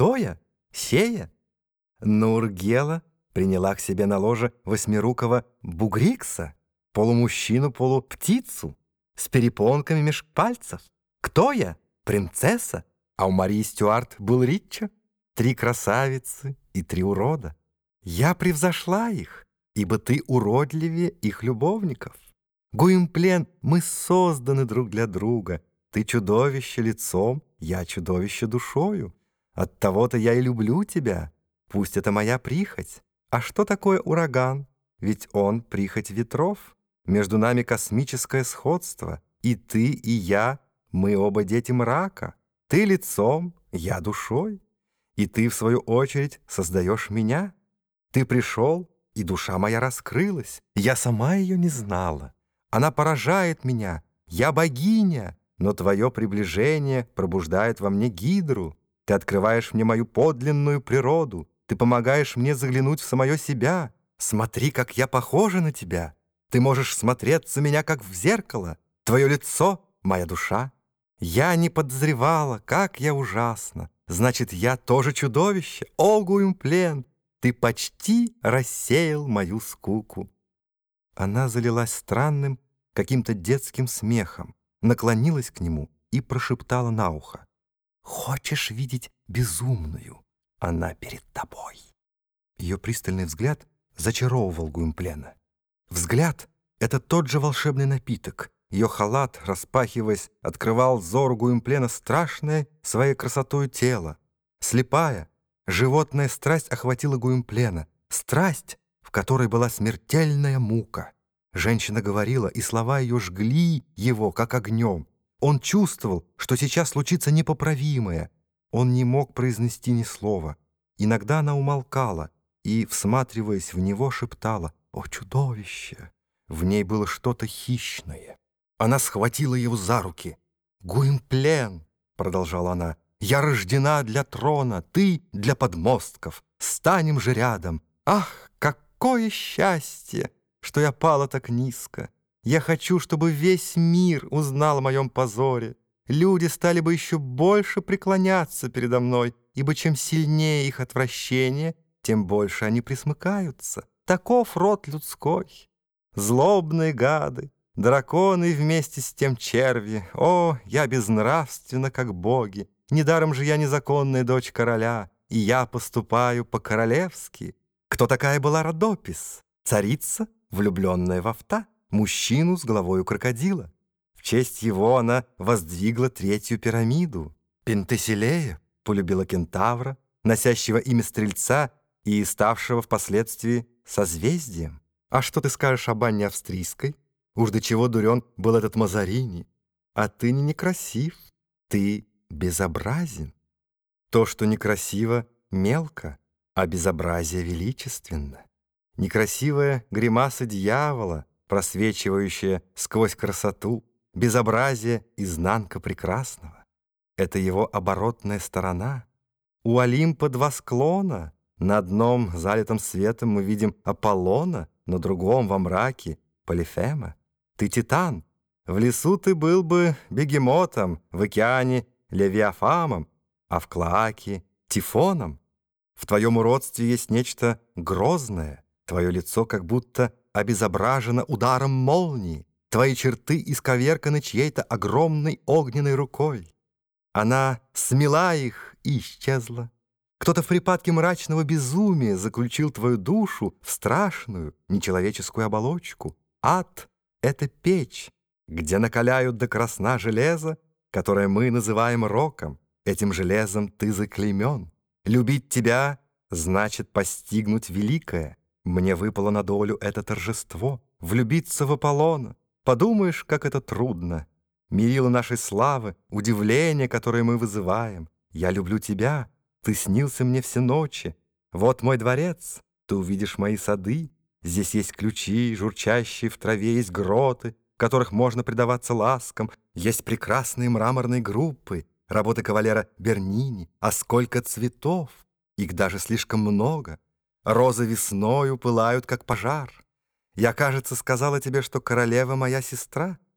Кто я? Сея? Нургела приняла к себе на ложе восьмирукого бугрикса, полумужчину, полуптицу, с перепонками меж пальцев. Кто я? Принцесса? А у Марии Стюарт был Ричард. Три красавицы и три урода. Я превзошла их, ибо ты уродливее их любовников. Гуимплен, мы созданы друг для друга. Ты чудовище лицом, я чудовище душою. От того-то я и люблю тебя. Пусть это моя прихоть. А что такое ураган? Ведь он прихоть ветров. Между нами космическое сходство. И ты, и я, мы оба дети мрака. Ты лицом, я душой. И ты, в свою очередь, создаешь меня. Ты пришел, и душа моя раскрылась. Я сама ее не знала. Она поражает меня. Я богиня, но твое приближение пробуждает во мне гидру. Ты открываешь мне мою подлинную природу. Ты помогаешь мне заглянуть в самое себя. Смотри, как я похожа на тебя. Ты можешь смотреться меня, как в зеркало. Твое лицо — моя душа. Я не подозревала, как я ужасна. Значит, я тоже чудовище. О, плен. Ты почти рассеял мою скуку. Она залилась странным, каким-то детским смехом, наклонилась к нему и прошептала на ухо. «Хочешь видеть безумную? Она перед тобой». Ее пристальный взгляд зачаровывал Гуимплена. Взгляд — это тот же волшебный напиток. Ее халат, распахиваясь, открывал взору Гуимплена страшное своей красотой тело. Слепая, животная страсть охватила Гуимплена. Страсть, в которой была смертельная мука. Женщина говорила, и слова ее жгли его, как огнем. Он чувствовал, что сейчас случится непоправимое. Он не мог произнести ни слова. Иногда она умолкала и, всматриваясь в него, шептала «О, чудовище!». В ней было что-то хищное. Она схватила его за руки. «Гуимплен!» — продолжала она. «Я рождена для трона, ты — для подмостков. Станем же рядом. Ах, Какое счастье, что я пала так низко! Я хочу, чтобы весь мир узнал о моем позоре. Люди стали бы еще больше преклоняться передо мной, ибо чем сильнее их отвращение, тем больше они присмыкаются. Таков род людской. Злобные гады, драконы вместе с тем черви. О, я безнравственна, как боги. Недаром же я незаконная дочь короля, и я поступаю по-королевски. Кто такая была Родопис? Царица, влюбленная в Авта, мужчину с головой крокодила. В честь его она воздвигла третью пирамиду. Пентеселея полюбила кентавра, носящего имя Стрельца и ставшего впоследствии созвездием. А что ты скажешь об Анне Австрийской? Уж до чего дурен был этот Мазарини. А ты не некрасив, ты безобразен. То, что некрасиво, мелко а безобразие величественно. Некрасивая гримаса дьявола, просвечивающая сквозь красоту, безобразие — изнанка прекрасного. Это его оборотная сторона. У Олимпа два склона. На одном, залитом светом, мы видим Аполлона, на другом, во мраке, Полифема. Ты титан. В лесу ты был бы бегемотом, в океане — левиафамом, а в Клоаке — тифоном. В твоем уродстве есть нечто грозное. Твое лицо как будто обезображено ударом молнии. Твои черты исковерканы чьей-то огромной огненной рукой. Она смела их и исчезла. Кто-то в припадке мрачного безумия заключил твою душу в страшную нечеловеческую оболочку. Ад — это печь, где накаляют до красна железо, которое мы называем роком. Этим железом ты заклеймен. Любить тебя значит постигнуть великое. Мне выпало на долю это торжество. Влюбиться в Аполлона. Подумаешь, как это трудно. Мерило нашей славы, удивление, которое мы вызываем. Я люблю тебя, ты снился мне все ночи. Вот мой дворец, ты увидишь мои сады. Здесь есть ключи, журчащие в траве, есть гроты, в которых можно предаваться ласкам. Есть прекрасные мраморные группы, работы кавалера Бернини, а сколько цветов! Их даже слишком много. Розы весною пылают, как пожар. Я, кажется, сказала тебе, что королева моя сестра —